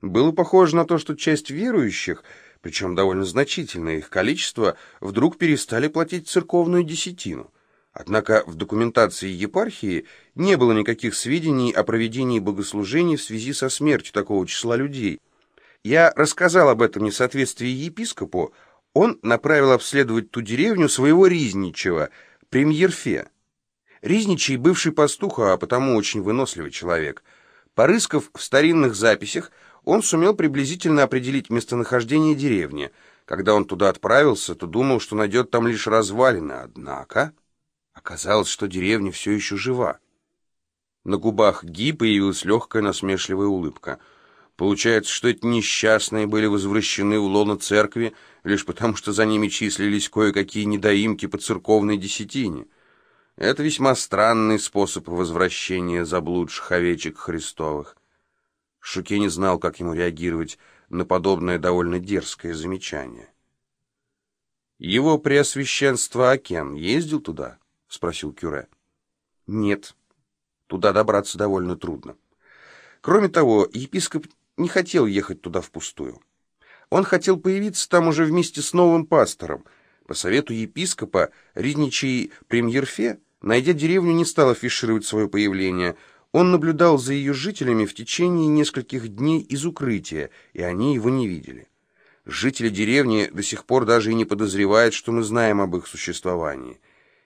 Было похоже на то, что часть верующих, причем довольно значительное их количество, вдруг перестали платить церковную десятину. Однако в документации епархии не было никаких сведений о проведении богослужений в связи со смертью такого числа людей. Я рассказал об этом несоответствии епископу, он направил обследовать ту деревню своего Ризничева, премьерфе. Ризничий бывший пастух, а потому очень выносливый человек. Порыскав в старинных записях, он сумел приблизительно определить местонахождение деревни. Когда он туда отправился, то думал, что найдет там лишь развалины, однако оказалось, что деревня все еще жива. На губах Ги появилась легкая насмешливая улыбка. Получается, что эти несчастные были возвращены в лоно церкви лишь потому, что за ними числились кое-какие недоимки по церковной десятине. Это весьма странный способ возвращения заблудших овечек Христовых. Шуке не знал, как ему реагировать на подобное довольно дерзкое замечание. «Его Преосвященство Акен ездил туда?» — спросил Кюре. «Нет. Туда добраться довольно трудно. Кроме того, епископ не хотел ехать туда впустую. Он хотел появиться там уже вместе с новым пастором. По совету епископа, Ризничий премьерфе, найдя деревню, не стал афишировать свое появление — он наблюдал за ее жителями в течение нескольких дней из укрытия, и они его не видели. Жители деревни до сих пор даже и не подозревают, что мы знаем об их существовании.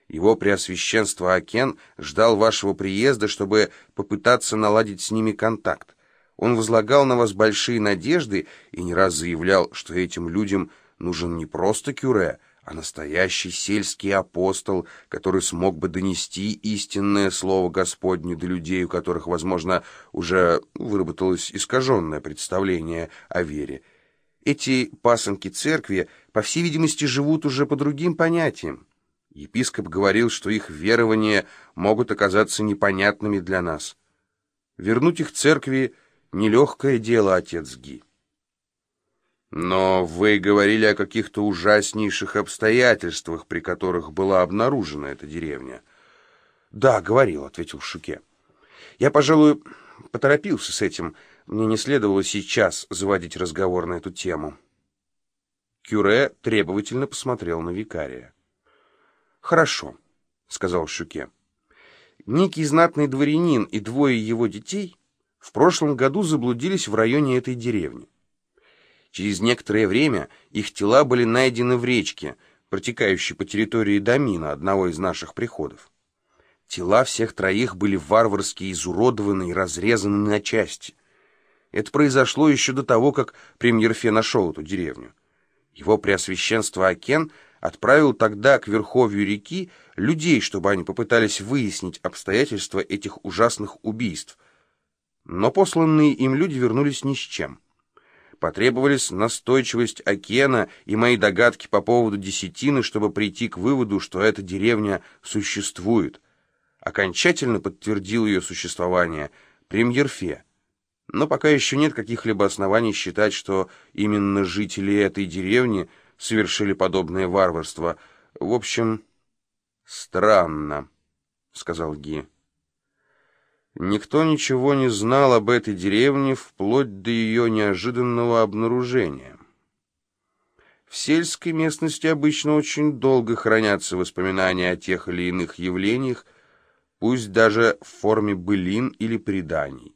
Его Преосвященство Акен ждал вашего приезда, чтобы попытаться наладить с ними контакт. Он возлагал на вас большие надежды и не раз заявлял, что этим людям нужен не просто кюре, а настоящий сельский апостол, который смог бы донести истинное слово Господне до людей, у которых, возможно, уже выработалось искаженное представление о вере. Эти пасынки церкви, по всей видимости, живут уже по другим понятиям. Епископ говорил, что их верования могут оказаться непонятными для нас. Вернуть их церкви — нелегкое дело, отец Ги. Но вы говорили о каких-то ужаснейших обстоятельствах, при которых была обнаружена эта деревня. Да, говорил, ответил Шуке. Я, пожалуй, поторопился с этим. Мне не следовало сейчас заводить разговор на эту тему. Кюре требовательно посмотрел на викария. «Хорошо», — сказал Шуке. «Некий знатный дворянин и двое его детей в прошлом году заблудились в районе этой деревни. Через некоторое время их тела были найдены в речке, протекающей по территории Домина, одного из наших приходов. Тела всех троих были варварски изуродованы и разрезаны на части. Это произошло еще до того, как премьер-фе нашел эту деревню. Его преосвященство Акен отправил тогда к верховью реки людей, чтобы они попытались выяснить обстоятельства этих ужасных убийств. Но посланные им люди вернулись ни с чем. Потребовались настойчивость Акена и мои догадки по поводу десятины, чтобы прийти к выводу, что эта деревня существует. Окончательно подтвердил ее существование премьер-фе. Но пока еще нет каких-либо оснований считать, что именно жители этой деревни совершили подобное варварство. В общем, странно, — сказал Ги. Никто ничего не знал об этой деревне вплоть до ее неожиданного обнаружения. В сельской местности обычно очень долго хранятся воспоминания о тех или иных явлениях, пусть даже в форме былин или преданий.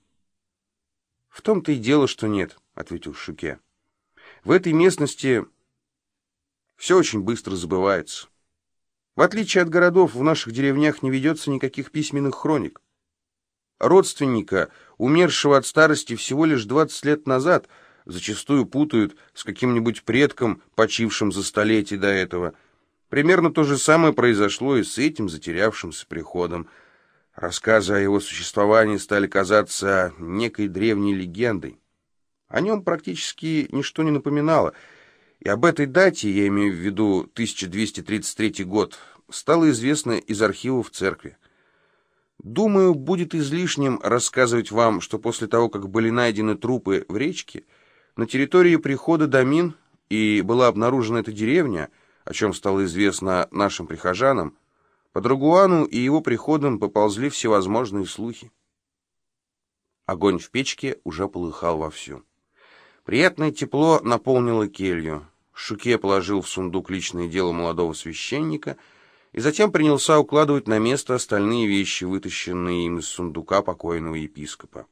«В том-то и дело, что нет», — ответил Шуке. «В этой местности все очень быстро забывается. В отличие от городов, в наших деревнях не ведется никаких письменных хроник. Родственника, умершего от старости всего лишь 20 лет назад, зачастую путают с каким-нибудь предком, почившим за столетие до этого. Примерно то же самое произошло и с этим затерявшимся приходом. Рассказы о его существовании стали казаться некой древней легендой. О нем практически ничто не напоминало, и об этой дате, я имею в виду 1233 год, стало известно из архивов церкви. Думаю, будет излишним рассказывать вам, что после того, как были найдены трупы в речке, на территории прихода Домин и была обнаружена эта деревня, о чем стало известно нашим прихожанам, по Драгуану и его приходам поползли всевозможные слухи. Огонь в печке уже полыхал вовсю. Приятное тепло наполнило келью. Шуке положил в сундук личное дело молодого священника и затем принялся укладывать на место остальные вещи, вытащенные им из сундука покойного епископа.